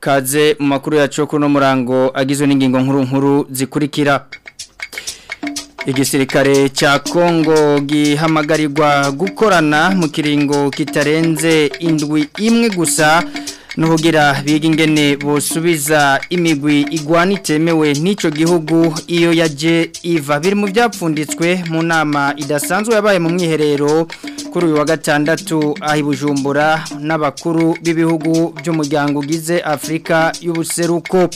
kaze mu makuru choku kuno murango agizwe n'ingingo nkuru nkuru zikurikira igisirikare cya kongo gihamagarirwa gukorana mu kitarenze indwi imwe gusa nuhugira biga ingene bosubiza imigwi igwana itemewe n'icyo gihugu iyo yaje iva biri mu byapfunditswe mu nama idasanzwe yabaye mu mwiherero kuri uyu wa gatandatu aho ibujumbura n'abakuru b'ibihugu by'umuryango ugize Afrika y'ubuseruko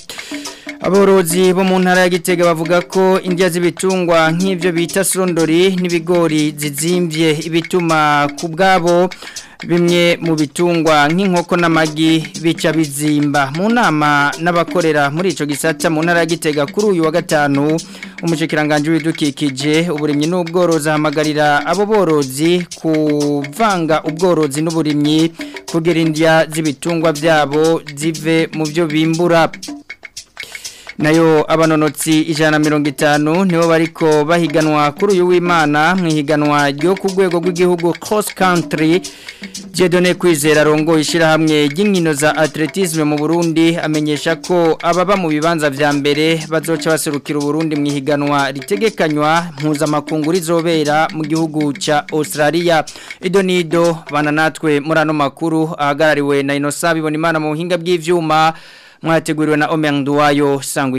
aborozi bo mu ntara ya gitega bavuga ko indya z'ibitungwa nk'ibyo bita sondori n'ibigori zizimbye ibituma ku bwabo bimwe mu bitungwa nk'inkoko n'amagi bica bizimba mu nama n'abakorera muri icyo gisata mu ntara gitega kuri uyu wa gatanu umushyikiranganje w'ibidukikije uburimyi n'ubworozi ahamagarira abo borozi kuvanga ubworozi n'uburimyi kugira indya z'ibitungwa byabo zive mu byo bimbura nayo abanonotsi ijana mirongo itanu nibo bariko bahiganwa kuri uyu w'imana mu ihiganwa ryo ku rwego rw'igihugu cross country jedone kwizera rongo ishyirahamwe ry'inkino za atletisme mu burundi amenyesha ko ababa mu bibanza vya mbere bazoca baserukira uburundi mu ihiganwa ritegekanywa mpuzamakungu rizobera mu gihugu cya australia idonido bananatwe muri ano makuru ahagarariwe na inosa bibona imana mu buhinga bw'ivyuma mwateguriwe na Omeng Duwayo sangwa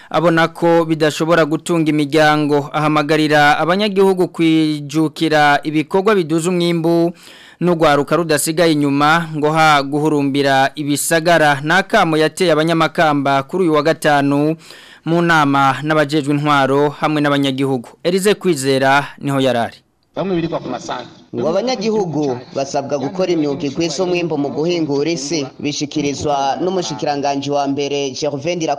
abona ko bidashobora gutunga imiryango ahamagarira abanyagihugu kwijukira ibikorwa biduza umwimbu n'ugwaruka rudasigaye inyuma ngo ha guhurumbira ibisagara nakamo yateye abanyamakamba kuri uyu wa gatanu mu nama n'abajejwe intwaro hamwe n'abanyagihugu Elize kwizera niho yarari bamwe biri kwa ku ngo abanyagihugu basabwa gukora imyuga ikwiza umwimbo mu guhingura isi bishikirizwa n'umushikiranganji wa mbere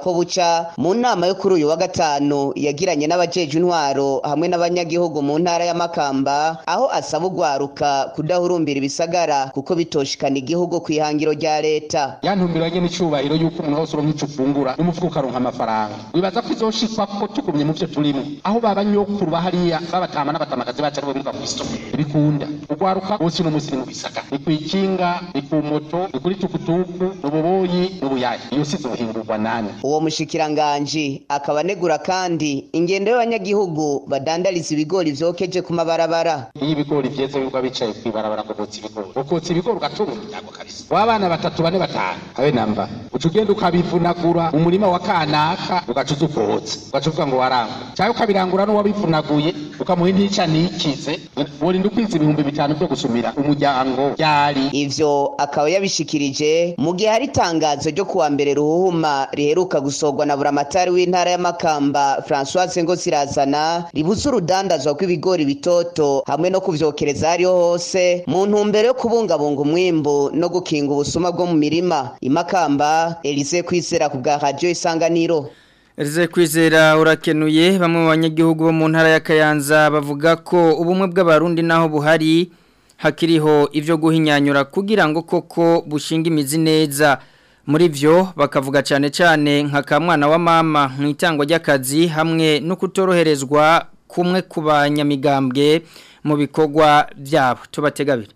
ko buca mu nama yo kuri uyu wa gatanu yagiranye n'abajeje intwaro hamwe n'abanyagihugu mu ntara ya makamba aho asaba ugwaruka kudahurumbira ibisagara kuko bitoshikana igihugu ku ihangiro rya leta yantumbiranye n'icyubahiro y'uko umuntu wose uronka icyo ufungura n'umufuka ukaronka amafaranga wibaza ko izoshikwa kuko tugumye mu byo turimo aho baba nyokuru bahariya babatama n'abatamakazi bacu aribo bimuka ku isoko kulinda okwaruka wosi n'umusirimu bisaka ni kuikinga ni ku moto ni kuri tukutuku mu buboyi mu buyaya iyo si tuhingurwa nani uwo mushikiranganje akaba anegura kandi ingendo y'abanyagihugu badandariza ibigori vyokeje ku mabarabara iyo ibigori vyeze bigwa bicaye kwibarabara kugotsa ibigori ukotsa ibigori ugatunga umuryango kabisa w'abana batatu bane batanu abe namba uca ugenda ukabivunagura umurima wa kanaka ugaca uza upfobotsa ugaca uvuga ngo warangura cyangwa ukabirangura n'uwabivunaguye ukamuha indica nikize worinda ukwiza ibihumbi bitanu byo gusumira umuryango byari ivyo akaba yabishikirije mu gihe hari itangazo ryo kuwa mbere ruhuma riheruka gusogwa na buramatari w'intara y'amakamba François Ngosirazana ribuza urudandazwa rw'ibigori bitoto hamwe no kuvyokereza hariho hose mu ntumbero yo kubungabunga umwimbu no gukinga ubusuma bwo mu mirima imakamba elize kwizera ku bwa radio isanganiro Elize kwizera urakenuye bamwe mu banyagihugu bo mu ntara ya Kayanza bavuga ko ubumwe bw'abarundi naho buhari hakiriho ibyo guhinyanyura kugira ngo koko bushinga imizi neza muri byo bakavuga cyane cyane nka kamwana wa mama mu itangwa ry'akazi hamwe no kutoroherezwa kumwe ku banyamigambwe mu bikorwa byabo tubategabire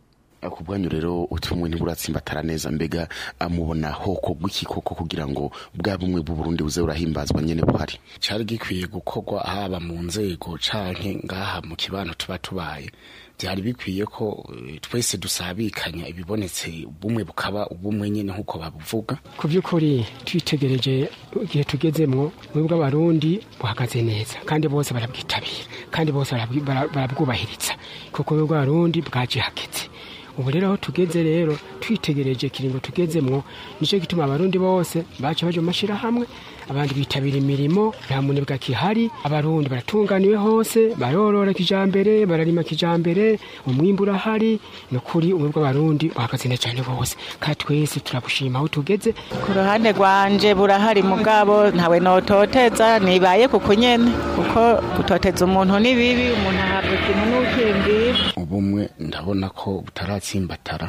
ku bwanyu rero utumwe ntiburatsimbatara neza mbega amubona ah, hoko bw'ikikoko kugira ngo bwa bumwe bw'uburundi buze burahimbazwa nyine buhari cyari gikwiye gukorwa haba mu nzego canke ngaha mu kibano tuba tubaye byari bikwiye ko eh, twese dusabikanya ibibonetse bumwe bukaba ubumwe nyine nk'uko babuvuga ku by'ukuri twitegereje igihe tugezemwo ubumwe bw'abarundi buhagaze neza kandi bose barabwitabira kandi bose barabwubahiriza kuko ubumwe bw'abarundi bwaje ubu rero aho tugeze rero twitegereje kiringo tugezemwo nicyo gituma abarundi bose baca baje mu mashyirahamwe abandi bitabira imirimo nta munebwe akihari abarundi baratunganiwe hose barorora kijambere bararima kijambere umwimbu urahari ni ukuri ubumwe bw'abarundi buhagaze cyane rwose kandi twese turabushima aho tugeze ku ruhande rwanje burahari mugabo ntawe nototeza nibaye kuko nyene kuko gutoteza umuntu ni bibi umuntu ahabwa ikintu n'ukindi ubumwe ndabona ko butaratsimbatara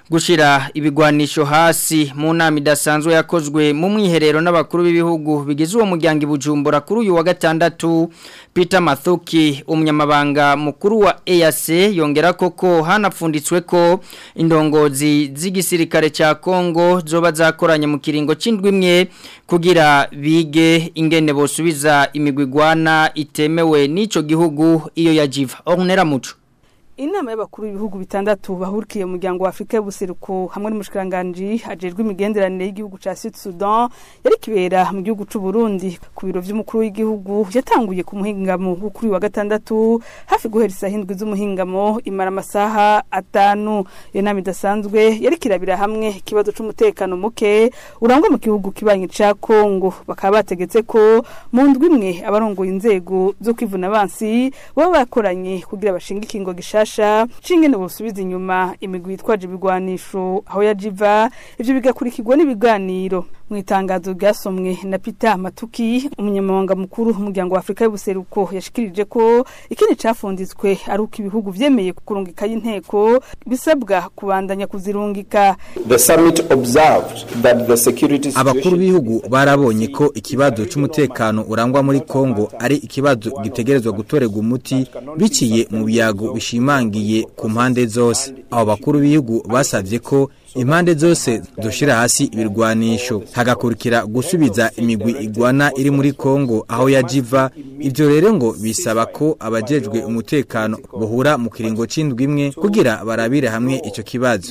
gushyira ibigwanisho hasi mu nama idasanzwe yakozwe mu mwiherero n'abakuru b'ibihugu bigize uwo muryango ibujumbura kuri uyu wa gatandatu peter mathuki umunyamabanga mukuru wa EAC. yongera koko hanapfunditswe ko indongozi z'igisirikare cya Kongo zoba zakoranye mu kiringo cy'indwimwe kugira bige ingene bosubiza imigwigwana itemewe n'ico gihugu iyo yajiva. Ornera muco. inama y'abakuru b'ibihugu bitandatu bahurikiye Umuryango muryango wa Afurika y'ubuseruko hamwe n'umushikiranganji ajejwe imigenderanire y'igihugu cya Sud Sudan yari kibera mu gihugu c'u Burundi ku biro by’umukuru w'igihugu yatanguye ku muhingamo w'ukuri wa gatandatu hafi guhera isaha indwi z'umuhingamo imara amasaha atanu iyo nama idasanzwe yari kirabira hamwe ikibazo cy'umutekano muke urangwa mu gihugu kibanyi cya Congo bakaba bategetse ko mu ndwi imwe abarongoye inzego zo kwivuna abansi baba bakoranye kugira bashinge ikingo gishasha ubufasha nshingene busubiza inyuma imigwi itwaje ibigwanisho aho yajiva ivyo bigakurikirwa n'ibiganiro mu itangazo ryasomwe na Peter Matuki umunyamabanga mukuru w'umuryango wa Afrika y'ubuseruko yashikirije ko ikindi cyafunditswe ari uko ibihugu vyemeye kurungika y'inteko bisabwa kubandanya kuzirungika Abakuru b'ibihugu barabonye ko ikibazo cy'umutekano urangwa muri Congo ari ikibazo gitegerezwa gutorerwa umuti biciye mu biyago bishimangiye ku mpande zose abo bakuru b'ibihugu basabye ko impande zose dushyira hasi ibirwanisho hagakurikira gusubiza imigwi igwana iri muri Kongo aho yajiva ibyo rero ngo bisaba ko abajejwe umutekano buhura mu kiringo c'indwi imwe kugira barabire hamwe ico kibazo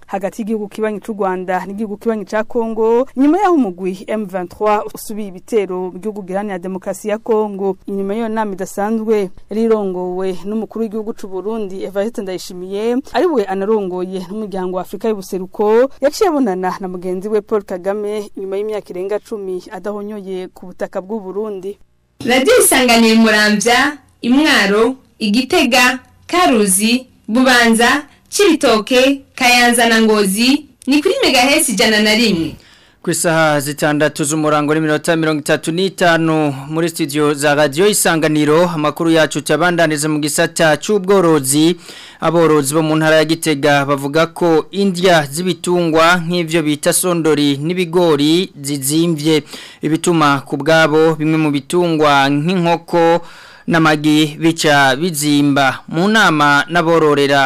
hagati y'igihugu kibanyi cy'u Rwanda n'igihugu kibanyi cya Kongo nyuma yaho umugwi M23 usubiye ibitero mu gihugu giharanira demokarasi ya Kongo inyuma y'iyo nama idasanzwe rirongowe n'umukuru w'igihugu cy'u Burundi Evariste Ndayishimiye ari we anarongoye n'umuryango wa Afrika buseruko yaciye abonana na mugenzi we paul kagame nyuma y'imyaka irenga cumi adahonyoye ku butaka bw'uburundi radiyo isanganiye murambya imwaro igitega karuzi bubanza kiritoke kayanza na ngozi ni kuri megahesi ijana na rimwe ku isaha zitandatu z'umurango n'iminota mirongo itatu n'itanu muri studio za radiyo isanganiro amakuru yacu cyabandanize mu gisata cy'ubworozi aborozi bo mu ntara ya gitega bavuga ko India z'ibitungwa nk'ibyo bita sondori n'ibigori zizimbye ibituma ku bwabo bimwe mu bitungwa nk'inkoko n'amagi bica bizimba mu nama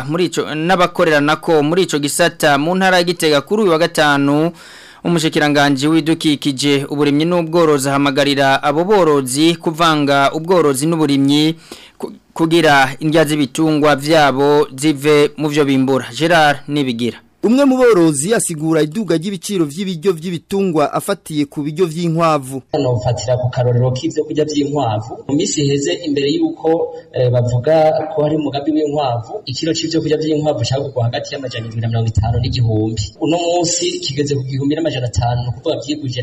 muri n'abakorera nako muri icyo gisata mu ntara ya gitega kuri uyu wa gatanu umushikiranganji w'idukikije uburimyi n'ubworozi ahamagarira abo borozi kuvanga ubworozi n'uburimyi kugira indya z'ibitungwa vyabo zive mu byo bimbura gerard nibigira umwe mu borozi asigura iduga ry'ibiciro by'ibiryo by'ibitungwa afatiye ku biryo by'inkwavu hano mfatira ku karorero k'ibyo kurya by'inkwavu mu minsi iheze imbere y'uko eh, bavuga ko hari mugabe w'inkwavu ikiro cy'ibyo kurya by'inkwavu cyagurwa hagati y'amajana ibihumbi n'igihumbi uno munsi kigeze ku gihumbi n'amajana atanu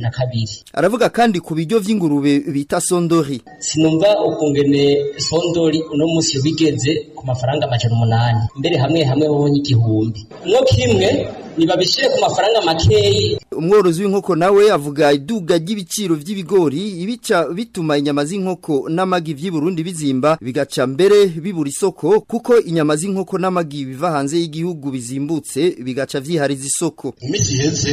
na kabiri aravuga kandi ku biryo by'ingurube bita sondori sinumva ukungene sondori uno munsi bigenze ku mafaranga amajana umunani mbere hamwe hamwe ho n'igihumbi mwo kimwe ntibabishyire ku mafaranga makeyi umworozi w'inkoko nawe avuga iduga ry'ibiciro by'ibigori ibica bituma inyama z'inkoko n'amagi Burundi bizimba bigaca mbere bibura isoko kuko inyama z'inkoko n'amagi biva hanze y'igihugu bizimbutse bigaca byihariza isoko mu minsi iheze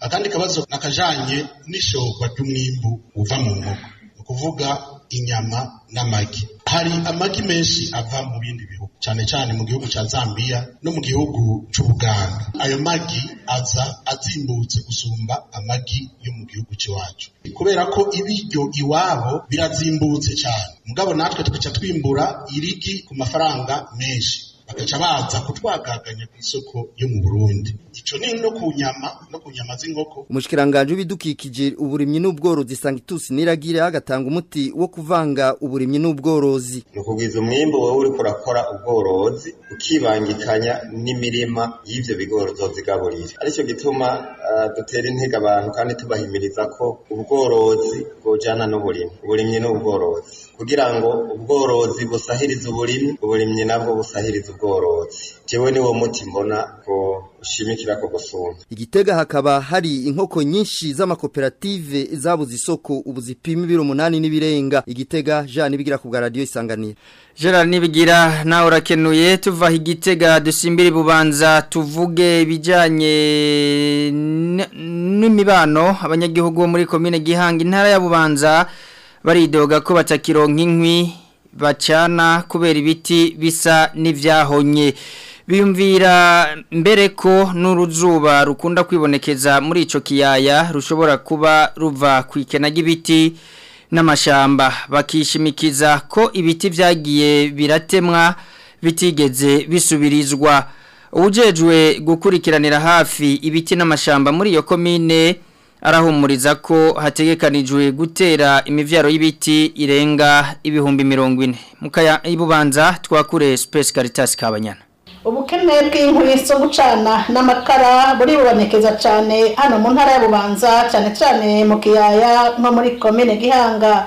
akandi kabazo nakajanye n'ishorwa ry'umwimbu uva mu nkoko ni ukuvuga inyama n'amagi hari amagi menshi ava mu bindi bihugu cyane cyane mu gihugu cya Zambia no mu gihugu cy'Ubuganda ayo magi aza azimbutse gusumba amagi yo mu gihugu cy'iwacu kubera ko ibiryo iwabo birazimbutse cyane mugabo natwe tugaca twimbura irigi ku mafaranga menshi bagaca baza kutwagaganya ku isoko yo mu Burundi ico ni no ku no kunyama nyama z'inkoko umushikiranganje bidukikije uburimyi n'ubworozi sangitusi n’iragire agatanga umuti wo kuvanga uburimyi n'ubworozi nokugwiza umwimbo wowe uri kurakora ubworozi ukibangikanya n'imirima y'ivyo bigoro zozigaburira cyo gituma eh, dutera intege abantu kandi tubahimiriza ko ubworozi bwojana n'uburimyi uburimyi n'ubworozi kugira ngo ubworozi busahirize uburimyi uburimyi nabwo busahirize ubworozi jewe niwo muti mbona ko ushimikira ko gusumba igitega hakaba hari inkoko nyinshi z'amakoperative zabuze isoko ubu zipima ibiro umunani n'ibirenga igitega jean nibigira ku bwa radiyo isanganiro jean nibigira nawe urakenuye tuva igitega dusimbire bubanza tuvuge ibijyanye n'imibano abanyagihugu bo muri komine gihanga intara ya bubanza baridoga ko batakironka inkwi bacana kubera ibiti bisa n'ibyahonye biyumvira mbere ko n'uruzuba rukunda kwibonekeza muri icyo kiyaya rushobora kuba ruva ku ikena ry'ibiti bakishimikiza ko ibiti byagiye biratemwa bitigeze bisubirizwa ujejwe gukurikiranira hafi ibiti n'amashyamba muri iyo komine arahumuriza ko hategekanijwe gutera imivyaro y'ibiti irenga ibihumbi mirongo ine mukaya ibubanza twakure space caritas kabanyana ubukene bw'inkwi zo gucana n'amakara buribubonekeza cyane hano mu ntara y'ububanza cyane cyane mu kiyaya nko muri komine gihanga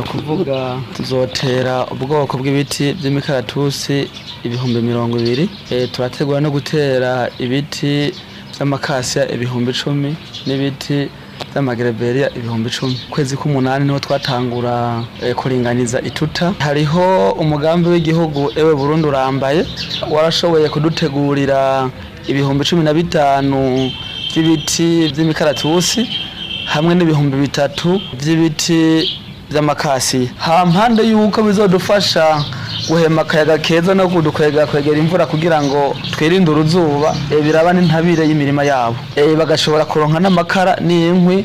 ukuvuga tuzotera ubwoko bw'ibiti by'imikaratusi ibihumbi mirongo ibiri eh, turategura no gutera ibiti by'amakasiya ibihumbi icumi n'ibiti y'amagereberiya ibihumbi icumi kwezi k'umunani niho twatangura eh, kuringaniza ituta hariho umugambi w'igihugu ewe burundu urambaye warashoboye kudutegurira ibihumbi cumi na bitanu by'ibiti by'imikaratusi hamwe n'ibihumbi bitatu by'ibiti byamakasi hampande y'uko bizadufasha guhema akayaga keza no kudukwega kwegera imvura kugira ngo twirinde uruzuba eh, biraba n'intabire y'imirima yabo eh, bagashobora kuronka n'amakara n'inkwi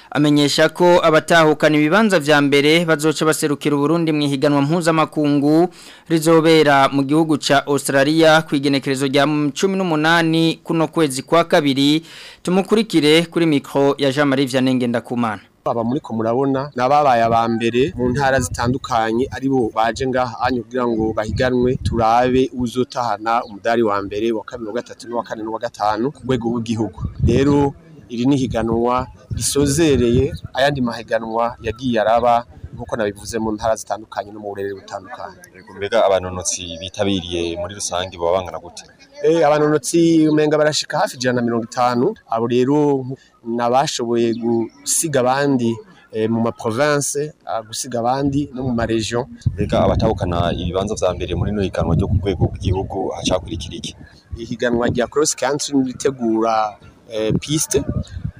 amenyesha ko abatahukana ibibanza vya mbere bazoca baserukira Burundi mu ihiganwa mpuzamakungu rizobera mu gihugu ca Australia kwigenekerezo rya 18 kuno kwezi kwa kabiri tumukurikire kuri micro ya Jean Marie Vianney Ngendakumana baba muriko murabona nababaye aba mbere mu ntara zitandukanye aribo baje ngaha anyu kugira ngo bahiganwe turabe uzotahana umudari wa mbere wa kabiri wa gatatu n'uwa kane n'uwa gatanu ku rwego rw'igihugu rero iri ni ihiganwa risozereye ayandi mahiganwa yagiye araba nk'uko nabivuze mu ntara zitandukanye no mu burere butandukanye mbega abanonotsi bitabiriye muri rusange baba bangana gute eh abanonotsi umenga barashika hafi ijana na mirongo itanu abo rero n'abashoboye gusiga abandi eh, mu ma ah, gusiga abandi no mu ma region abatahukana ibibanzo vya mbere muri no higanwa ryo ku rwego rw'igihugu hacakurikira iki ihiganwa rya cross country ritegura pisite eh,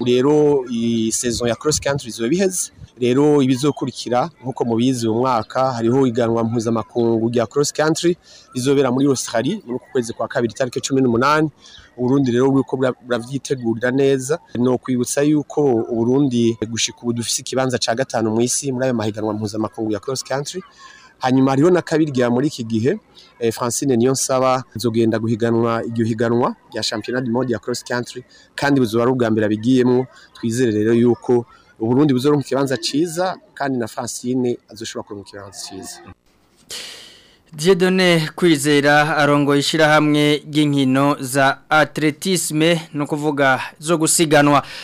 rero iyi sezo ya cross country ziba biheze rero ibizokurikira nk'uko mubizi uyu mwaka hariho iganwa mpuzamakungu rya cross country rizobera muri Australia muri kwezi kwa kabiri tariki cumi n'umunani urundi rero bw'uko burabyitegurira neza ni ukwibutsa yuko uburundi gushika ubu dufise ikibanza cya gatanu mu isi muri ayo mahiganwa mpuzamakungu ya cross country hanyuma hariho n'akabiri muri iki gihe eh, francine niyo nsaba nzogenda guhiganwa iryo higanwa rya shampiyona du monde ya cross country kandi buzuba ari ubwa mbere abigiyemo twizere rero yuko uburundi buzora mu kibanza cyiza kandi na francine azoshobora kuba mu kibanza cyiza Dieudonné kwizera arongo ishyirahamwe ry'inkino za atletisme no kuvuga zo gusiganwa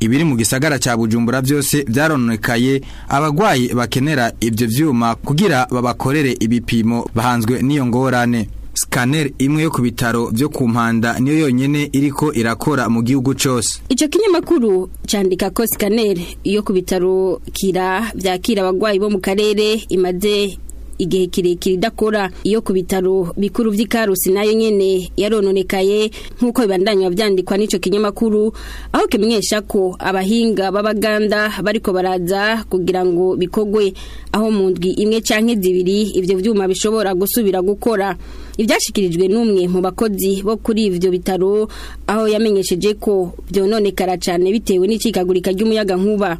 ibiri mu gisagara cya bujumbura byose byarononekaye abagwayi bakenera ibyo byuma kugira babakorere ibipimo bahanzwe n'iyo ngorane scanner imwe yo ku bitaro byo ku mpanda niyo yonyene iriko irakora mu gihugu cyose icyo kinyamakuru cyandika ko scanner iyo ku bitaro kira byakira abagwayi bo mu karere imaze igihe kirekire idakora iyo ku bitaro bikuru by'ikarusi nayo nyene yarononekaye nk'uko bibandanywa byandikwa n'ico kinyamakuru aho kimenyesha ko abahinga b'abaganda bariko baraza kugira ngo bikogwe aho mu ndwi imwe canke zibiri ibyo byuma bishobora gusubira gukora ibyashyikirijwe n'umwe mu bakozi bo kuri ibyo bitaro aho yamenyesheje ko byononekara cyane bitewe n'icikagurika ry'umuyaga nkuba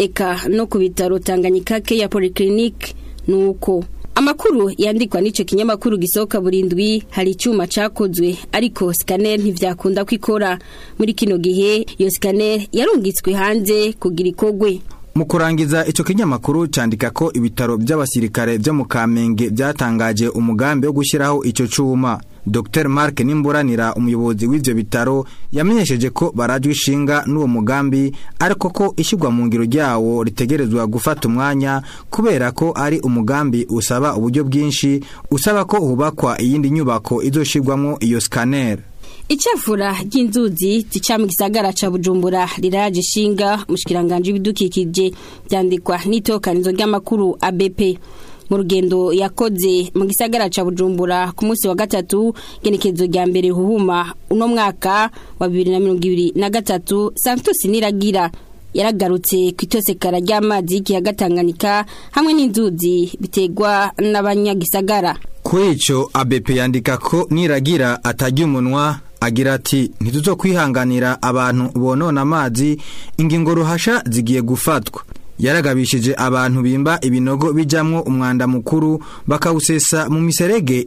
eka no ku bitaro tanganyika ke ya polyclinique ni uko amakuru yandikwa n'icyo kinyamakuru gisohoka burindwi hari icyuma cyakozwe ariko scanner ntibyakunda kwikora. muri kino gihe iyo sikaneri yarungitswe hanze kugira ikogwe mu kurangiza icyo kinyamakuru cyandika ko ibitaro by'abasirikare byo mu kamenge byatangaje umugambi wo gushyiraho icyo cyuma dr mark nimburanira umuyobozi w'ibyo bitaro yamenyesheje ko barajwe ishinga n'uwo mugambi ariko ko ishyirwa mu ngiro ryawo ritegerezwa gufata umwanya kubera ko ari umugambi usaba uburyo bwinshi usaba ko hubakwa iyindi nyubako izoshyirwamo iyo sikaneri icafura ry'inzuzi zica mu gisagara ca bujumbura riraje ishinga mu kiranganji ibidukikije byandikwa n'itokanizo ry'amakuru abp mu rugendo yakoze mu gisagara ca Bujumbura ku munsi wa gatatu genekezo rya mbere huhuma uno mwaka wa 2023 Santos Niragira yaragarutse ku itosekara ry'amazi y'ikiyagatanganika hamwe n'inzuzi bitegwa n'abanyagisagara kuri icyo abepe yandika ko niragira atajya umunwa agira ati ntituzo kwihanganira abantu bonona amazi ingingo ruhasha zigiye gufatwa yaragabishije abantu bimba ibinogo bijyamo umwanda mukuru bakawusesa mu miserege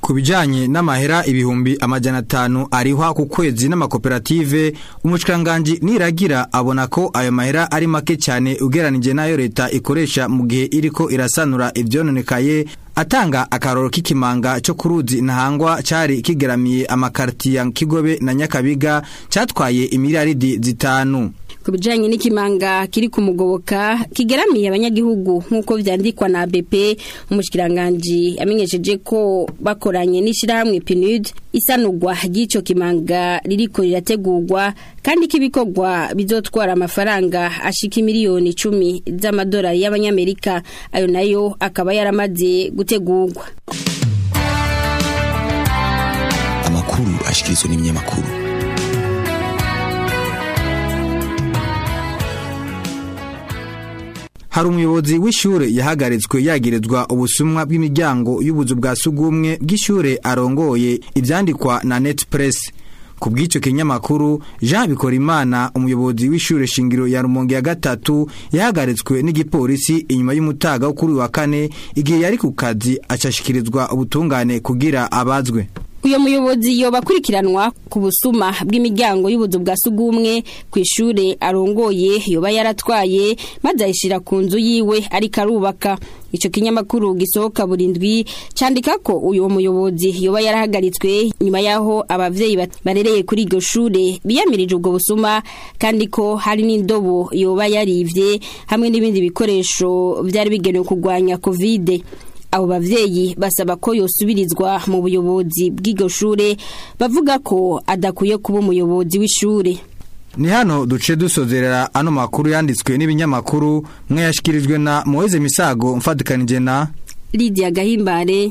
ku bijyanye n'amahera ibihumbi amajyana atanu arihwa ku kwezi n'amakoperative umushikiranganje umushikiranganji niragira abona ko ayo mahera ari make cyane ugeranije n'ayo leta ikoresha mu gihe iriko irasanura ibyononekaye atanga akaroro k'ikimanga cyo na ruzi ntahangwa cyari kigeramiye amakaritiya kigobe na nyakabiga cyatwaye imiliyaridi zitanu ku bijyanye n'ikimanga kiri kumugoboka kigeramiye abanyagihugu nk'uko byandikwa na BP umushikiranganji amenyesheje ko bakoranye n'ishyirahamwe pinudi isanugwa ry'icyo kimanga ririko rirategurwa kandi k’ibikogwa bizotwara amafaranga ashika miliyoni icumi z'amadolari y'abanyamerika ayo nayo akaba yaramaze gutegurwa amakuru ashyikirizwa n'ibinyamakuru hari umuyobozi w'ishure yahagaritswe yagirizwa ubusumwa bw'imiryango y'ubuzu bwa sugumwe bw’ishyure arongoye ibyandikwa na Net Press ku bw'icyo kinyamakuru jean bikorimana umuyobozi w'ishuri shingiro ya rumonge ya gatatu yahagaritswe n'igipolisi inyuma y'umutaga wo kuri wa kane igihe yari ku kazi acashyikirizwa ubutungane kugira abazwe uyu muyobozi yoba akurikiranwa ku busuma bw'imiryango y'ubuzu bwa sugumwe ku ishuri arongoye yoba yaratwaye maze ayishyira ku nzu yiwe ariko arubaka icyo kinyamakuru gisohoka burindwi cyandika ko uyu muyobozi yoba yarahagaritswe nyuma y'aho ababyeyi barereye kuri iryo shuri biyamirije ubwo busuma kandi ko hari n'indobo yoba yaribye hamwe n'ibindi bikoresho byari bigenewe kugwanya COVID. abo bavyeyi basaba ko yosubirizwa mu buyobozi bw'iryo shure bavuga ko adakwiye kuba umuyobozi w'ishure ni hano duce dusozerera ano makuru yanditswe n'ibinyamakuru mwayashyikirijwe na Moise misago mfatikanije na Lydia gahimbare